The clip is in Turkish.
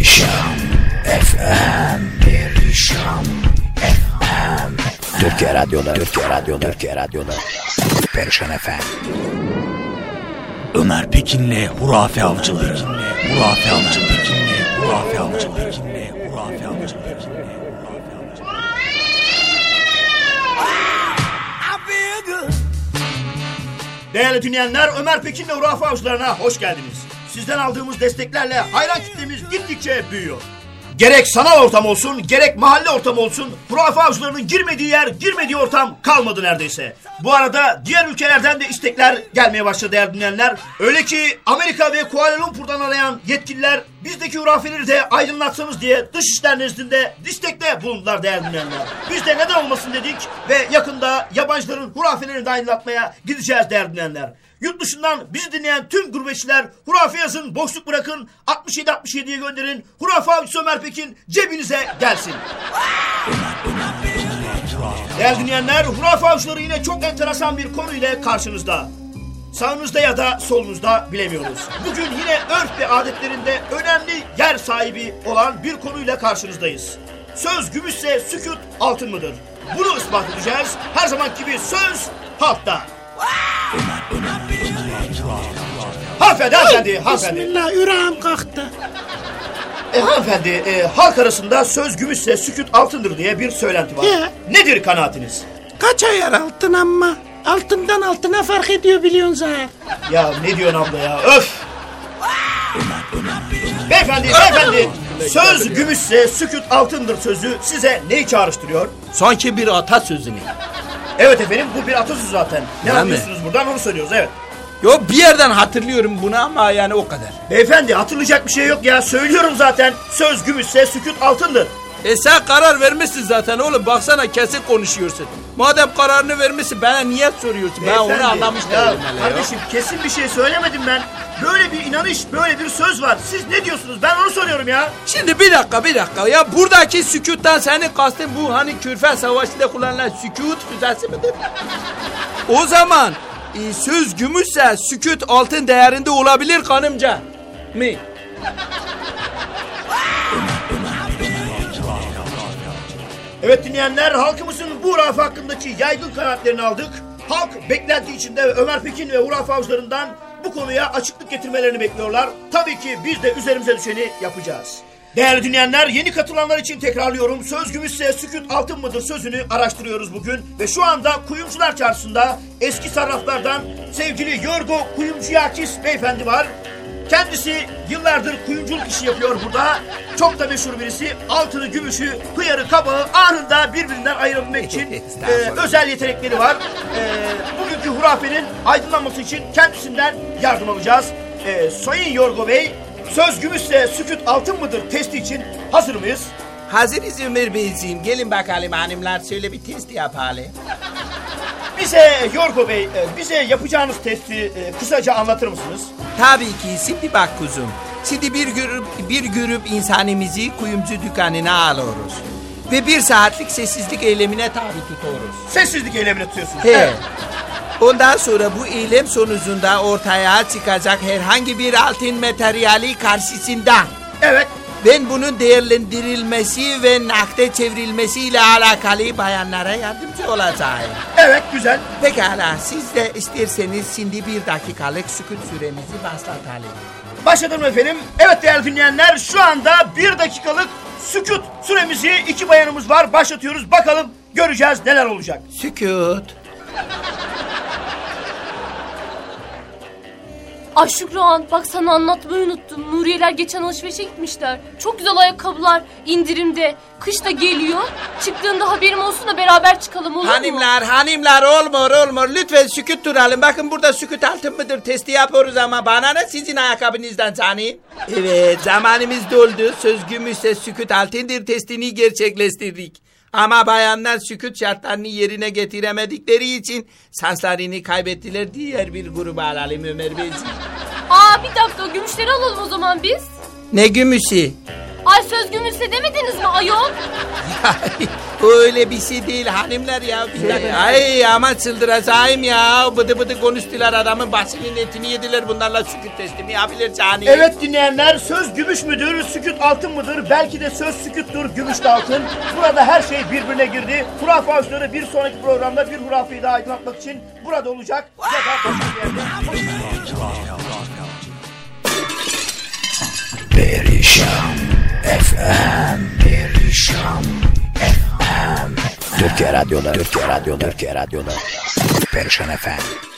Perişan FM Perişan FM Türkiye Radyoları Türkiye Radyoları Türkiye Radyoları Perişan FM Ömer Pekin'le Hurafe Avcıları. Hurafe Avcıları. Pekin'le Hurafe Avcıları. Pekin'le Hurafe Avcıları. Değerli dinleyenler Ömer Pekin ve Hurafe Avcılarına hoş geldiniz. Sizden aldığımız desteklerle hayran kitlemiz gittikçe büyüyor. Gerek sanal ortam olsun, gerek mahalle ortam olsun, hurafe avcılarının girmediği yer, girmediği ortam kalmadı neredeyse. Bu arada diğer ülkelerden de istekler gelmeye başladı değerli dinleyenler. Öyle ki Amerika ve Kuala Lumpur'dan arayan yetkililer bizdeki hurafeleri de aydınlatsanız diye Dışişler nezdinde istekte bulundular değerli dinleyenler. Biz de neden olmasın dedik ve yakında yabancıların hurafelerini de aydınlatmaya gideceğiz değerli dinleyenler. Yurt dışından bizi dinleyen tüm gurbetçiler hurafe yazın, boşluk bırakın, 67-67'ye gönderin. Hurafe avcısı Ömer Pekin cebinize gelsin. Değerli dinleyenler, hurafe avcıları yine çok enteresan bir konu ile karşınızda. Sağınızda ya da solunuzda bilemiyoruz. Bugün yine örf ve adetlerinde önemli yer sahibi olan bir konuyla karşınızdayız. Söz gümüşse sükut altın mıdır? Bunu ispat edeceğiz. Her zaman gibi söz halkta. Hanımefendi, hanımefendi, hanımefendi. Bismillah yüreğim kalktı. E, hanımefendi, e, halk arasında söz gümüşse sükut altındır diye bir söylenti var. He. Nedir kanaatiniz? Kaç ayar altın ama. Altından altına fark ediyor biliyorsun zaten. Ya ne diyorsun abla ya? Öf! Beyefendi, beyefendi. Söz gümüşse sükut altındır sözü size neyi çağrıştırıyor? Sanki bir atasözünü. Evet efendim bu bir atasözü zaten. Ne Değil mi? anlıyorsunuz buradan onu söylüyoruz evet. Yo bir yerden hatırlıyorum bunu ama yani o kadar. Beyefendi hatırlayacak bir şey yok ya. Söylüyorum zaten. Söz gümüşse sükut altındır. E sen karar vermişsin zaten oğlum baksana kesin konuşuyorsun. Madem kararını vermişsin bana niye soruyorsun? Ben Beyefendi, onu anlamış ya, değilim hele ya. Kardeşim kesin bir şey söylemedim ben. Böyle bir inanış, böyle bir söz var. Siz ne diyorsunuz? Ben onu soruyorum ya. Şimdi bir dakika bir dakika ya buradaki sükuttan senin kastın bu hani Kürfel Savaşı'nda kullanılan sükut füzesi midir? o zaman e, söz gümüşse sükut altın değerinde olabilir kanımca. Mi? Evet dinleyenler halkımızın bu hurafe hakkındaki yaygın kanaatlerini aldık. Halk beklenti içinde Ömer Pekin ve hurafe avcılarından bu konuya açıklık getirmelerini bekliyorlar. Tabii ki biz de üzerimize düşeni yapacağız. Değerli dinleyenler yeni katılanlar için tekrarlıyorum. Söz gümüşse sükut altın mıdır sözünü araştırıyoruz bugün. Ve şu anda Kuyumcular Çarşısı'nda eski sarraflardan sevgili Yorgo Kuyumcuyakis beyefendi var. Kendisi yıllardır kuyumculuk işi yapıyor burada. Çok da meşhur birisi. Altını, gümüşü, hıyarı, kabağı anında birbirinden ayırabilmek için e, özel yetenekleri var. E, bugünkü hurafenin aydınlanması için kendisinden yardım alacağız. E, Sayın Yorgo Bey, söz gümüşse sükut altın mıdır testi için hazır mıyız? Hazırız Ömer Beyciğim. Gelin bakalım hanımlar şöyle bir test yapalım. Bize Yorgo Bey, e, bize yapacağınız testi e, kısaca anlatır mısınız? Tabii ki şimdi bak kuzum. Şimdi bir grup, bir grup insanımızı kuyumcu dükkanına alıyoruz. Ve bir saatlik sessizlik eylemine tabi tutuyoruz. Sessizlik eylemini tutuyorsunuz. He. Ondan sonra bu eylem sonucunda ortaya çıkacak herhangi bir altın materyali karşısında Evet. ben bunun değerlendirilmesi ve nakde çevrilmesiyle alakalı bayanlara yardımcı olacağım. Evet güzel. Pekala siz de isterseniz şimdi bir dakikalık sükut süremizi başlatalım. Başladım efendim. Evet değerli dinleyenler şu anda bir dakikalık sükut süremizi iki bayanımız var. Başlatıyoruz. Bakalım göreceğiz neler olacak. Sükut. Ay Şükran bak sana anlatmayı unuttum. Nuriyeler geçen alışverişe gitmişler. Çok güzel ayakkabılar indirimde. Kış da geliyor. Çıktığında haberim olsun da beraber çıkalım olur mu? Hanımlar hanımlar olmur olmur lütfen sükut duralım. Bakın burada sükut altın mıdır testi yapıyoruz ama bana ne sizin ayakkabınızdan canım? Evet zamanımız doldu. Söz gümüşse sükut altındır testini gerçekleştirdik. Ama bayanlar sükut şartlarını yerine getiremedikleri için şanslarını kaybettiler. Diğer bir gruba alalım Ömer Beyciğim. Aa bir dakika gümüşleri alalım o zaman biz. Ne gümüşü? Gümüşse demediniz mi ayol? Öyle bir şey değil hanımlar ya. Bir dakika. Ay ama çıldıracağım ya. Bıdı bıdı konuştular adamın başının etini yediler bunlarla sükut teslimi yapılır canım. Evet dinleyenler söz gümüş müdür, sükut altın mıdır? Belki de söz sükuttur, gümüş de altın. Burada her şey birbirine girdi. Hurafe avcıları bir sonraki programda bir hurafeyi daha aydınlatmak için burada olacak. Ya da başka bir yerde. Perişan FM Perişan FM Türkiye Radyoları Türkiye Radyoları Türkiye Radyoları Perişan FM